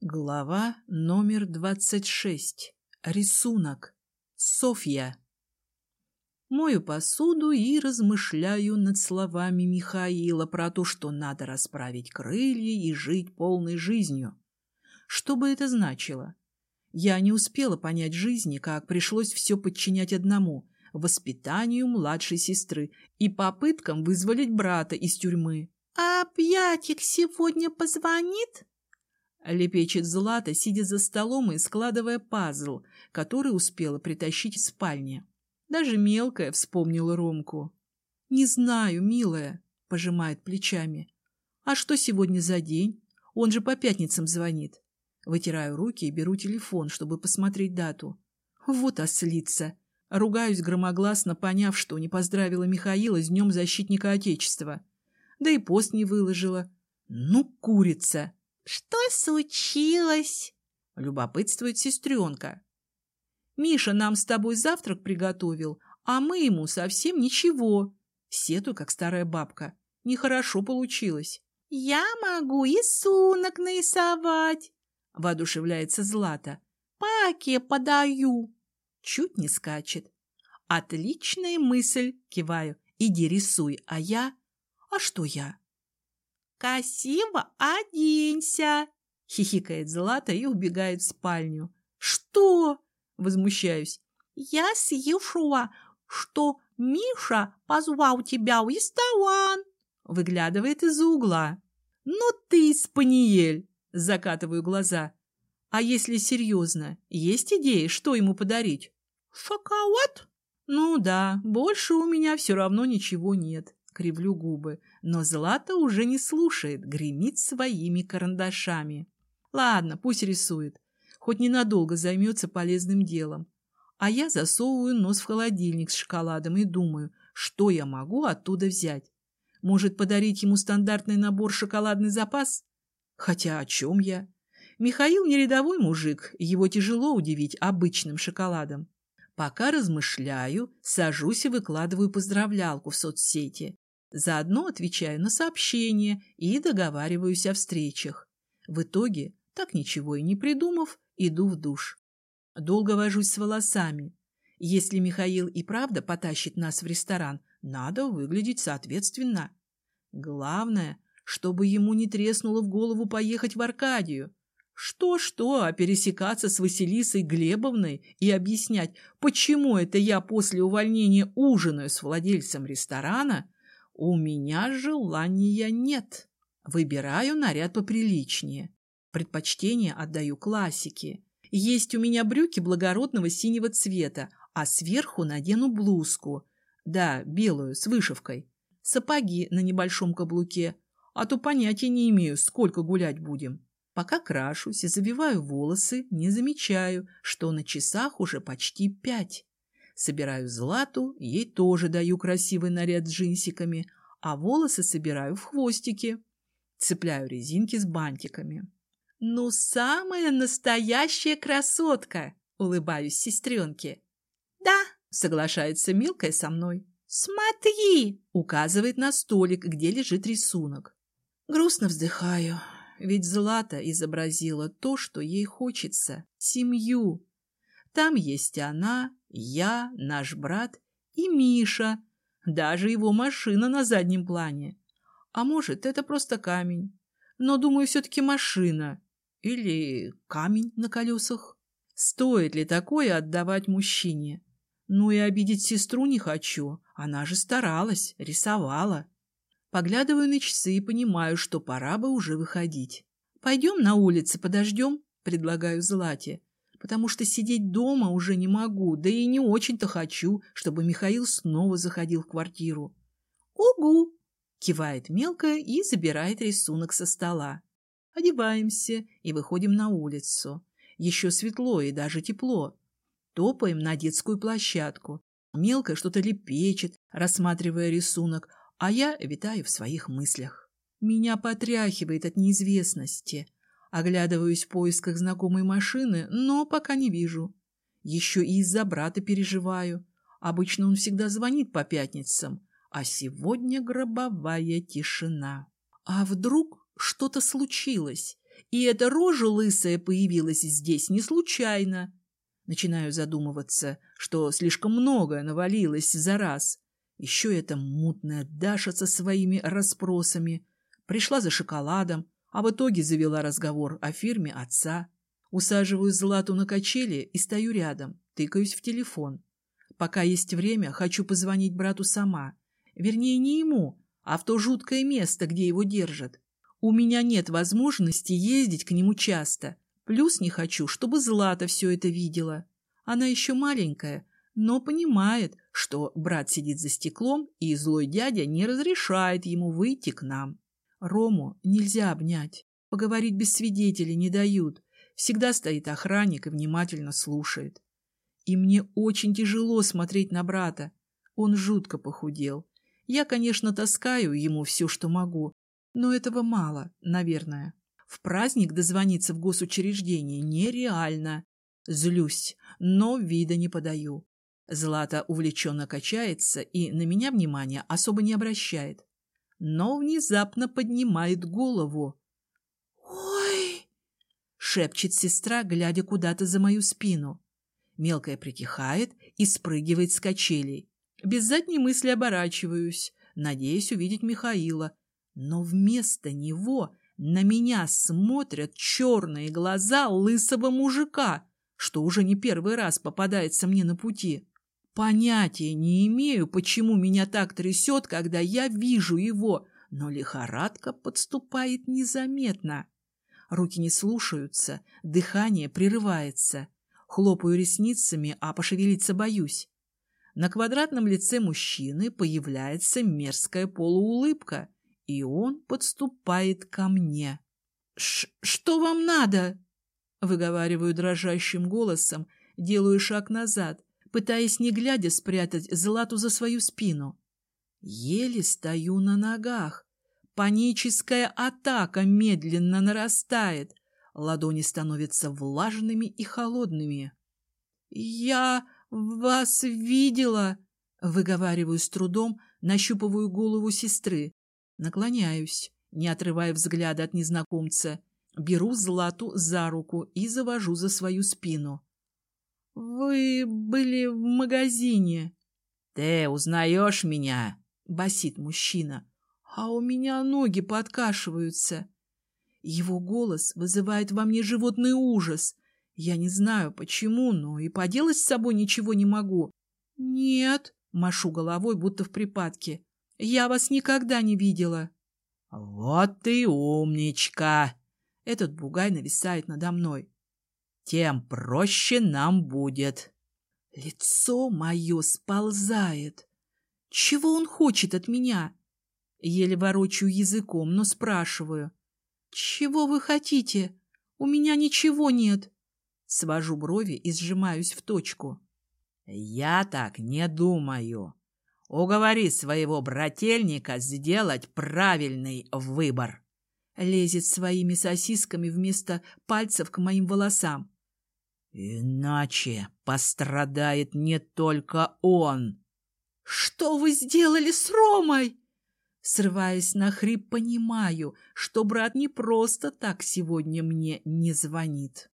Глава номер двадцать шесть. Рисунок. Софья. Мою посуду и размышляю над словами Михаила про то, что надо расправить крылья и жить полной жизнью. Что бы это значило? Я не успела понять жизни, как пришлось все подчинять одному – воспитанию младшей сестры и попыткам вызволить брата из тюрьмы. «А Пьятик сегодня позвонит?» Лепечет Злата, сидя за столом и складывая пазл, который успела притащить в спальне. Даже мелкая вспомнила Ромку. «Не знаю, милая», — пожимает плечами. «А что сегодня за день? Он же по пятницам звонит». Вытираю руки и беру телефон, чтобы посмотреть дату. Вот ослица. Ругаюсь громогласно, поняв, что не поздравила Михаила с Днем Защитника Отечества. Да и пост не выложила. Ну, курица! «Что случилось?» — любопытствует сестренка. «Миша нам с тобой завтрак приготовил, а мы ему совсем ничего». Сету, как старая бабка. Нехорошо получилось. «Я могу и сунок нарисовать», — воодушевляется Злата. «Паке подаю». Чуть не скачет. «Отличная мысль!» — киваю. «Иди рисуй, а я...» «А что я?» «Красиво оденься!» — хихикает Злата и убегает в спальню. «Что?» — возмущаюсь. «Я слышала, что Миша позвал тебя в ресторан!» Выглядывает из-за угла. «Ну ты, спаниель!» — закатываю глаза. «А если серьезно, есть идеи, что ему подарить?» «Шоколад?» «Ну да, больше у меня все равно ничего нет кривлю губы, но Злата уже не слушает, гремит своими карандашами. Ладно, пусть рисует, хоть ненадолго займется полезным делом. А я засовываю нос в холодильник с шоколадом и думаю, что я могу оттуда взять. Может, подарить ему стандартный набор шоколадный запас? Хотя о чем я? Михаил не рядовой мужик, его тяжело удивить обычным шоколадом. Пока размышляю, сажусь и выкладываю поздравлялку в соцсети. Заодно отвечаю на сообщения и договариваюсь о встречах. В итоге, так ничего и не придумав, иду в душ. Долго вожусь с волосами. Если Михаил и правда потащит нас в ресторан, надо выглядеть соответственно. Главное, чтобы ему не треснуло в голову поехать в Аркадию. Что-что, а пересекаться с Василисой Глебовной и объяснять, почему это я после увольнения ужинаю с владельцем ресторана – у меня желания нет. Выбираю наряд поприличнее. Предпочтение отдаю классике. Есть у меня брюки благородного синего цвета, а сверху надену блузку. Да, белую, с вышивкой. Сапоги на небольшом каблуке. А то понятия не имею, сколько гулять будем. Пока крашусь и завиваю волосы, не замечаю, что на часах уже почти пять. Собираю Злату, ей тоже даю красивый наряд с джинсиками, а волосы собираю в хвостики. Цепляю резинки с бантиками. «Ну, самая настоящая красотка!» — улыбаюсь сестренке. «Да», — соглашается Милкая со мной. «Смотри!» — указывает на столик, где лежит рисунок. Грустно вздыхаю, ведь Злата изобразила то, что ей хочется — семью. Там есть она, я, наш брат и Миша, даже его машина на заднем плане. А может, это просто камень. Но, думаю, все-таки машина. Или камень на колесах. Стоит ли такое отдавать мужчине? Ну и обидеть сестру не хочу. Она же старалась, рисовала. Поглядываю на часы и понимаю, что пора бы уже выходить. «Пойдем на улице, подождем», — предлагаю Злате потому что сидеть дома уже не могу, да и не очень-то хочу, чтобы Михаил снова заходил в квартиру. «Угу!» — кивает мелкая и забирает рисунок со стола. Одеваемся и выходим на улицу. Еще светло и даже тепло. Топаем на детскую площадку. Мелкая что-то лепечет, рассматривая рисунок, а я витаю в своих мыслях. Меня потряхивает от неизвестности — Оглядываюсь в поисках знакомой машины, но пока не вижу. Еще и из-за брата переживаю. Обычно он всегда звонит по пятницам, а сегодня гробовая тишина. А вдруг что-то случилось, И эта рожа лысая появилась здесь не случайно. Начинаю задумываться, что слишком многое навалилось за раз. Еще эта мутная Даша со своими расспросами. Пришла за шоколадом, а в итоге завела разговор о фирме отца. Усаживаю Злату на качели и стою рядом, тыкаюсь в телефон. Пока есть время, хочу позвонить брату сама. Вернее, не ему, а в то жуткое место, где его держат. У меня нет возможности ездить к нему часто. Плюс не хочу, чтобы Злата все это видела. Она еще маленькая, но понимает, что брат сидит за стеклом, и злой дядя не разрешает ему выйти к нам. Рому нельзя обнять. Поговорить без свидетелей не дают. Всегда стоит охранник и внимательно слушает. И мне очень тяжело смотреть на брата. Он жутко похудел. Я, конечно, таскаю ему все, что могу, но этого мало, наверное. В праздник дозвониться в госучреждение нереально. Злюсь, но вида не подаю. Злата увлеченно качается и на меня внимания особо не обращает. Но внезапно поднимает голову. «Ой!» — шепчет сестра, глядя куда-то за мою спину. Мелкая притихает и спрыгивает с качелей. Без задней мысли оборачиваюсь, надеясь увидеть Михаила, но вместо него на меня смотрят черные глаза лысого мужика, что уже не первый раз попадается мне на пути. Понятия не имею, почему меня так трясет, когда я вижу его, но лихорадка подступает незаметно. Руки не слушаются, дыхание прерывается. Хлопаю ресницами, а пошевелиться боюсь. На квадратном лице мужчины появляется мерзкая полуулыбка — и он подступает ко мне. «Что вам надо?» Выговариваю дрожащим голосом, делаю шаг назад, пытаясь, не глядя, спрятать Злату за свою спину. Еле стою на ногах. Паническая атака медленно нарастает. Ладони становятся влажными и холодными. «Я вас видела!» Выговариваю с трудом, нащупываю голову сестры. Наклоняюсь, не отрывая взгляда от незнакомца. Беру Злату за руку и завожу за свою спину. «Вы были в магазине». «Ты узнаешь меня?» — басит мужчина. «А у меня ноги подкашиваются». Его голос вызывает во мне животный ужас. Я не знаю, почему, но и поделать с собой ничего не могу. «Нет», — машу головой, будто в припадке. Я вас никогда не видела. — Вот ты умничка! Этот бугай нависает надо мной. Тем проще нам будет. Лицо мое сползает. Чего он хочет от меня? Еле ворочаю языком, но спрашиваю. — Чего вы хотите? У меня ничего нет. Свожу брови и сжимаюсь в точку. — Я так не думаю. Уговори своего брательника сделать правильный выбор. Лезет своими сосисками вместо пальцев к моим волосам. Иначе пострадает не только он. Что вы сделали с Ромой? Срываясь на хрип, понимаю, что брат не просто так сегодня мне не звонит.